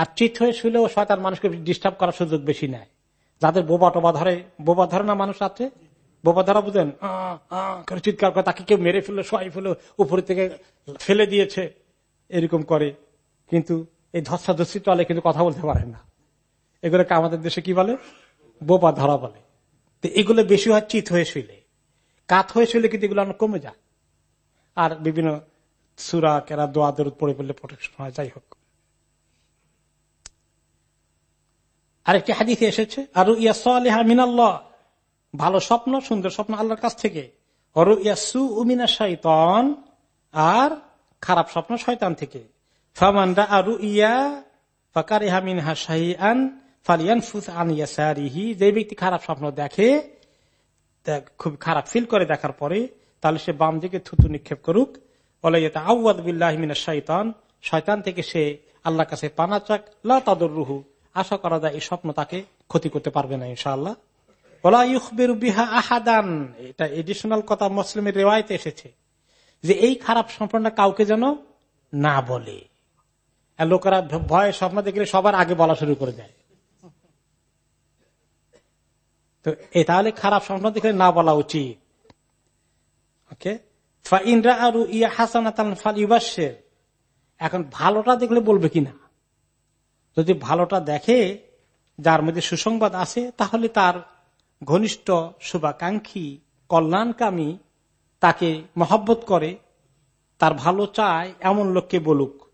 আর চিত হয়ে শুলেও শয়তান মানুষকে ডিস্টার্ব করার সুযোগ বেশি নেয়। যাদের বোবা টোবা ধরে, বোবা ধরে না মানুষ আছে? বোবা ধরা বুঝেন? চিৎকার করে, তাকে কেউ মেরে ফেলল, শোয়াই ফেলো উপরে থেকে ফেলে দিয়েছে, এরকম করে। কিন্তু এই ধস্তাধস্তি চলে, কিন্তু কথা বলতে পারে না। এগুলোকে আমাদের দেশে কি বলে? বোবা ধরা বলে। তো এগুলো বেশি হয় চিত হয়ে শুইলে কাত হয়ে শুইলে কিন্তু এগুলো কমে যায়। আর বিভিন্ন সুরা কেরা দোয়া, দরুদ পড়ে পড়লে প্রোটেকশন হয়, যাই হোক। আরেকটি হাদিতে এসেছে আর ইয়া সালেহা মিনাল্লাহ। ভালো স্বপ্ন, সুন্দর স্বপ্ন আল্লাহর কাছ থেকে। অরু ইয়াসু উমিনা শৈতন আর খারাপ স্বপ্ন শয়তান থেকে। ফামানরা আরু ইয়া ফাকারিহা মিনহা শাহিআন ফালিয়ান ফুস আন ইয়াসারিহি। যে ব্যক্তি খারাপ স্বপ্ন দেখে খুব খারাপ ফিল করে দেখার পরে, তাহলে সে বাম দিকে থুতু নিক্ষেপ করুক। বলে আউ্বাদ বিল্লাহ মিনা শৈতান শয়তান থেকে সে আল্লাহ কাছে পানা চাক। লা রুহু আশা করা যায় এই স্বপ্ন তাকে ক্ষতি করতে পারবে না, ইনশাআল্লাহ। বলা ইউখবের বিহা আহাদান। এটা এডিশনাল কথা মুসলিমের এসেছে। যে এই খারাপ কাউকে যেন না বলে। লোকেরা স্বপ্ন দেখলে সবার আগে বলা শুরু করে দেয়। তো এ তাহলে খারাপ স্বপ্ন দেখলে না বলা উচিত। ওকে? ইন্দ্রা আর ইয়া হাসান এখন ভালোটা দেখলে বলবে কিনা? যদি ভালোটা দেখে, যার মধ্যে সুসংবাদ আছে, তাহলে তার ঘনিষ্ঠ, শুভাকাঙ্ক্ষী, কল্যাণকামী, তাকে মহব্বত করে, তার ভালো চায় এমন লোককে বলুক।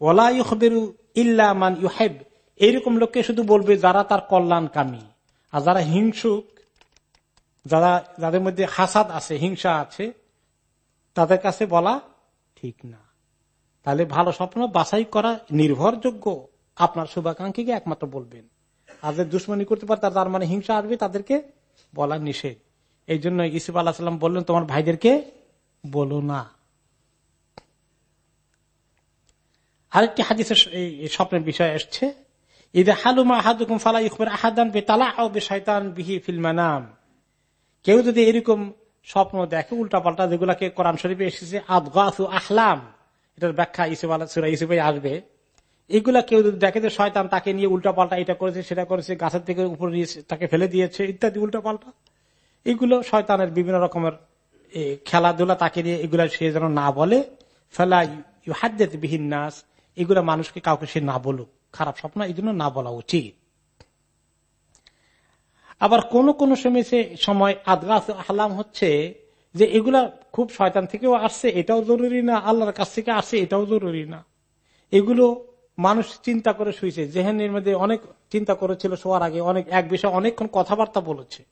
ওলা ইউহবেরু ইল্লামান ইউহেব এইরকম লোককে শুধু বলবে যারা তার কল্যাণকামী। আর যারা হিংসুক, যারা, যাদের মধ্যে হাসাদ আছে, হিংসা আছে, তাদের কাছে বলা ঠিক না। তাহলে ভালো স্বপ্ন বাছাই করা নির্ভরযোগ্য। আপনার শুভাকাঙ্ক্ষীকে একমাত্র বলবেন। যে দুশ্মনী করতে পারে তার মানে হিংসা আসবে, তাদেরকে বলা নিষেধ। এই জন্য ইসুফ আল্লাহ সাল্লাম বললেন, তোমার ভাইদেরকে বলো না। আরেকটি হাদিসের এই স্বপ্নের বিষয় এসছে ঈদে হালুমা আহাদুকুম ফালা ইকবের আহাদান বে তালা বে শয়তান বিহি ফিল্মানাম কেউ যদি এরকম স্বপ্ন দেখে উল্টা পাল্টা যেগুলাকে কোরআন শরীফে এসেছে, আদগাসু আহলাম এটার ব্যাখ্যা ইসুফ আল্লাহ সুরা ইসুফে আসবে। এগুলা কেউ যদি দেখে যে শয়তান তাকে নিয়ে উল্টা পাল্টা এটা করেছে, সেটা করেছে, গাছের থেকে উপরে তাকে ফেলে দিয়েছে, ইত্যাদি উল্টা পাল্টা এগুলো শয়তানের বিভিন্ন রকমের খেলাধুলা তাকে নিয়ে এগুলা সে যেন না বলে। ফেলা হাদ্যেত বিহীন নাস, এগুলা মানুষকে কাউকে সে না বলুক। খারাপ স্বপ্ন এই জন্য না বলা উচিত। আবার কোন কোন সময় আদগাস আহলাম হচ্ছে যে এগুলা খুব শয়তান থেকেও আসছে, এটাও জরুরি না, আল্লাহর কাছ থেকে আসছে, এটাও জরুরি না। এগুলো মানুষ চিন্তা করে শুয়েছে জেহেনের মধ্যে অনেক চিন্তা করেছিল শোয়ার আগে, অনেক, এক বিষয়ে অনেকক্ষণ কথাবার্তা বলেছে।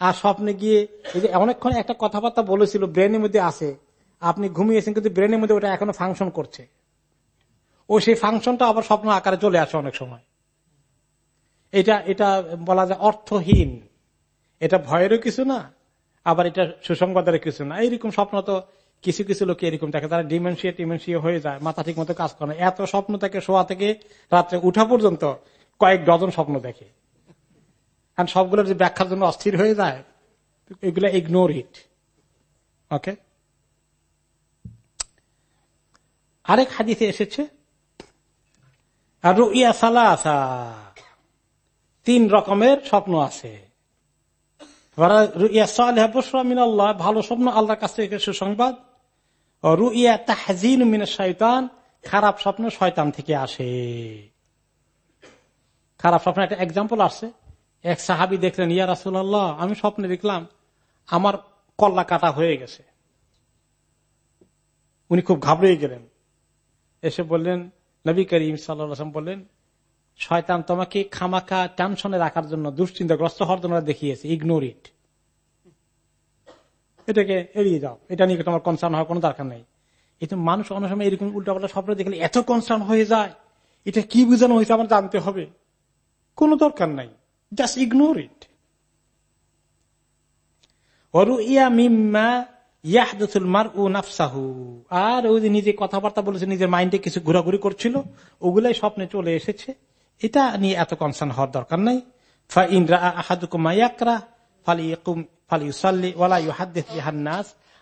আর স্বপ্নে গিয়ে এই যে অনেকক্ষণ একটা কথাবার্তা বলেছিল, ব্রেনের মধ্যে আসে আপনি ঘুমিয়েছেন, কিন্তু ব্রেনের মধ্যে ওটা এখনও ফাংশন করছে। ও সেই ফাংশনটা আবার স্বপ্ন আকারে চলে আসে অনেক সময়। এটা এটা বলা যায় অর্থহীন। এটা ভয়েরও কিছু না, আবার এটা সুসংবাদের কিছু না। এইরকম স্বপ্ন তো কিছু কিছু লোক এরকম থাকে তারা ডিমেনশিয়া টিমেনশিয়া হয়ে যায়, মাথা ঠিক মতো কাজ করে এত স্বপ্ন থেকে শোয়া থেকে রাত্রে উঠা পর্যন্ত কয়েক ডজন স্বপ্ন দেখে। আর সবগুলোর যে ব্যাখ্যার জন্য অস্থির হয়ে যায়, এগুলো ইগনোর ইট ওকে আরেক হাদিতে এসেছে আর তিন রকমের স্বপ্ন আছে। ভালো স্বপ্ন, আল্লাহর কাছ থেকে সুসংবাদ। রুইয়া শয়তান, খারাপ স্বপ্ন শয়তান থেকে আসে। খারাপ স্বপ্ন একটা এক্সাম্পল আসছে। এক সাহাবি দেখলেন, ইয়া রাসুল্লাহ আমি স্বপ্নে দেখলাম, আমার কল্লা কাটা হয়ে গেছে। উনি খুব ঘাবড়ে গেলেন। এসে বললেন, নবী করিম সাল্লাম বললেন, শয়তান তোমাকে খামাখা, টেনশনে রাখার জন্য, দুশ্চিন্তাগ্রস্ত হওয়ার জন্য দেখিয়েছে ইগনোর ইট এটাকে এড়িয়ে যাও। এটা নিয়ে তোমার কনসার্ন হওয়ার কোনো দরকার নেই। এই তো মানুষ অনেক সময় এরকম উল্টাপাল্টা স্বপ্ন দেখলে এত কনসার্ন হয়ে যায়, এটা কি বুঝানো হয়েছে আমার জানতে হবে। কোনো দরকার নাই। জাস্ট ইগনোর ইট আর যে নিজে কথাবার্তা বলেছে, নিজের মাইন্ডে কিছু ঘোরাঘুরি করছিল, ওগুলাই স্বপ্নে চলে এসেছে। এটা নিয়ে এত কনসার্ন হওয়ার দরকার নাই।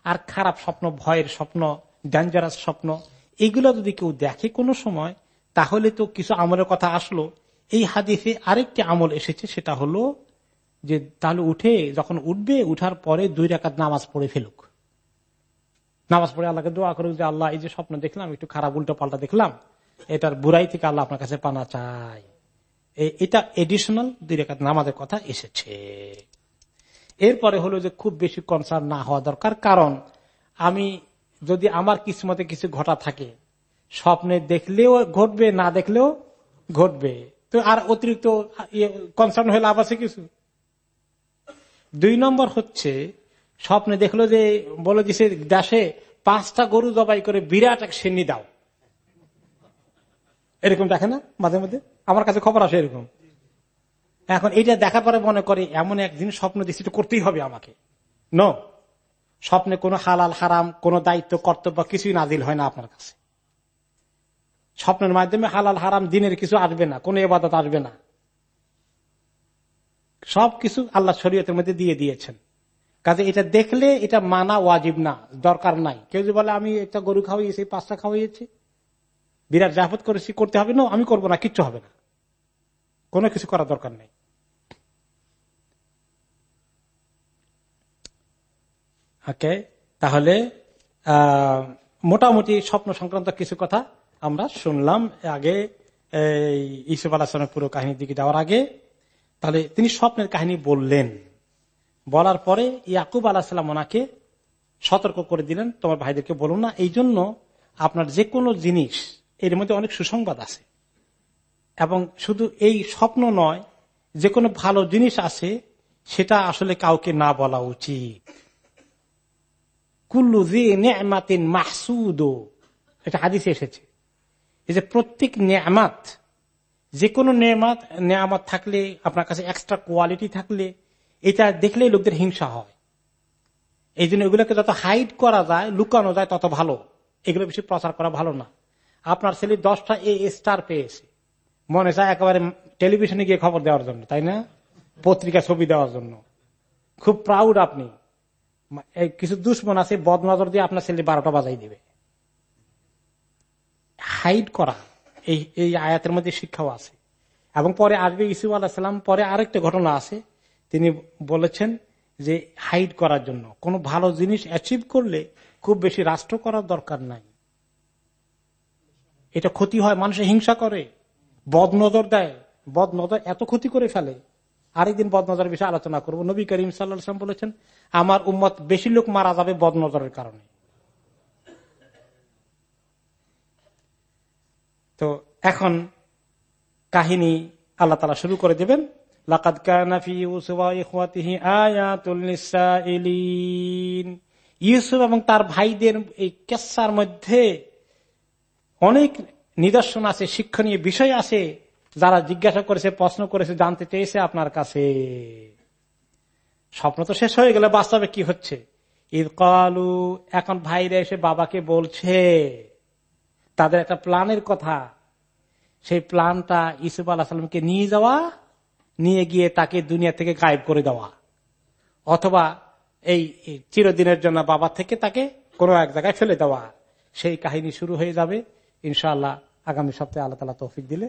আর খারাপ স্বপ্ন, ভয়ের স্বপ্ন ডেঞ্জারাস স্বপ্ন, এগুলো যদি কেউ দেখে কোনো সময়, তাহলে তো কিছু আমলের কথা আসলো। এই হাদিসে আরেকটি আমল এসেছে, সেটা হলো যে তাহলে উঠে, যখন উঠবে, উঠার পরে দুই রাকাত নামাজ পড়ে ফেলুক। নামাজ পড়ে আল্লাহকে দোয়া করুক যে, আল্লাহ, এই যে স্বপ্ন দেখলাম, একটু খারাপ উল্টো পাল্টা দেখলাম, এটার বুড়াই থেকে আল্লাহ আপনার কাছে পানা চাই। এটা এডিশনাল দুই রেখাত নামাজের কথা এসেছে। এরপরে হলো যে খুব বেশি কনসার্ন না হওয়া দরকার। কারণ আমি যদি আমার কিসমতে কিছু ঘটা থাকে, স্বপ্নে দেখলেও ঘটবে, না দেখলেও ঘটবে। তো আর অতিরিক্ত কনসার্ন হয়ে লাভ আছে কিছু? দুই নম্বর হচ্ছে, স্বপ্নে দেখল যে বলে দিছে দাসে পাঁচটা গরু জবাই করে বিরাট এক সেনি দাও। এরকম দেখে না? মাঝে মধ্যে? আমার কাছে খবর আসে এরকম। এখন এটা দেখার পরে মনে করে এমন একদিন স্বপ্ন দিচ্ছি করতেই হবে আমাকে। ন স্বপ্নে কোনো হালাল হারাম কোন দায়িত্ব কর্তব্য কিছুই নাজিল হয় না আপনার কাছে। স্বপ্নের মাধ্যমে হালাল হারাম দিনের কিছু আসবে না কোন এবাদত আসবে না। সব কিছু আল্লাহ শরীয়তের মধ্যে দিয়ে দিয়েছেন। কাজে এটা দেখলে এটা মানা ওয়াজিব না দরকার নাই। কেউ যদি বলে আমি একটা গরু খাওয়াইছি পাঁচটা খাওয়াইছি বিরাট জাফত করেছি করতে হবে? না আমি করব না কিচ্ছু হবে না। কোনো কিছু করার দরকার নেই। ওকে তাহলে মোটামুটি স্বপ্ন সংক্রান্ত কিছু কথা আমরা শুনলাম আগে ইসুফ আলাহামের পুরো কাহিনীর দিকে যাওয়ার আগে। তাহলে তিনি স্বপ্নের কাহিনী বললেন। বলার পরে ইয়াকুব আলাহাম ওনাকে সতর্ক করে দিলেন, তোমার ভাইদেরকে বলুন না। এই জন্য আপনার যে কোনো জিনিস, এর মধ্যে অনেক সুসংবাদ আছে। এবং শুধু এই স্বপ্ন নয় যে কোনো ভালো জিনিস আছে, সেটা আসলে কাউকে না বলা উচিত। কুল্লু জি নেমাতিন মাহসুদ। এটা হাদিসে এসেছে। এই যে প্রত্যেক নেয়ামাত যে কোনো নেয়ামাত নেয়ামত থাকলে আপনার কাছে এক্সট্রা কোয়ালিটি থাকলে, এটা দেখলেই লোকদের হিংসা হয়। এই জন্য এগুলোকে যত হাইড করা যায়, লুকানো যায়, তত ভালো। এগুলো বেশি প্রচার করা ভালো না। আপনার ছেলে দশটা এ স্টার পেয়েছে। মনে চায় একেবারে টেলিভিশনে গিয়ে খবর দেওয়ার জন্য, তাই না? পত্রিকা ছবি দেওয়ার জন্য। খুব প্রাউড আপনি। কিছু দুশ্মন আছে, বদনজর দিয়ে আপনার ছেলে বারোটা বাজাই দিবে। হাইড করা, এই এই আয়াতের মধ্যে শিক্ষাও আছে। এবং পরে আসবে ইসু আলাহিসাম পরে আরেকটা ঘটনা আছে। তিনি বলেছেন যে হাইড করার জন্য, কোনো ভালো জিনিস অ্যাচিভ করলে খুব বেশি রাষ্ট্র করার দরকার নাই। এটা ক্ষতি হয় মানুষের হিংসা করে বদ নজর দেয় বদ নজর এত ক্ষতি করে ফেলে। আরেকদিন বদনজরের বিষয়ে আলোচনা করব। নবী করিম সাল্লাম বলেছেন, আমার উম্মত বেশি লোক মারা যাবে বদনজরের কারণে। তো এখন কাহিনী আল্লাহ তালা শুরু করে দেবেন। কানাফি ইউসুফ এবং তার ভাইদের এই কেসার মধ্যে অনেক নিদর্শন আছে, শিক্ষণীয় বিষয় আছে। যারা জিজ্ঞাসা করেছে, প্রশ্ন করেছে, জানতে চেয়েছে আপনার কাছে। স্বপ্ন তো শেষ হয়ে গেলে, বাস্তবে কি হচ্ছে? ঈদ কালু, এখন ভাইরা এসে বাবাকে বলছে, তাদের একটা প্ল্যানের কথা। সেই প্ল্যানটা ইসুফ আল্লাহ সাল্লামকে নিয়ে যাওয়া, নিয়ে গিয়ে তাকে দুনিয়া থেকে গায়েব করে দেওয়া। অথবা এই চিরদিনের জন্য বাবা থেকে তাকে কোনো এক জায়গায় ফেলে দেওয়া। সেই কাহিনী শুরু হয়ে যাবে। ইনশাআল্লাহ আগামী সপ্তাহে আল্লাহ তালা তৌফিক দিলে।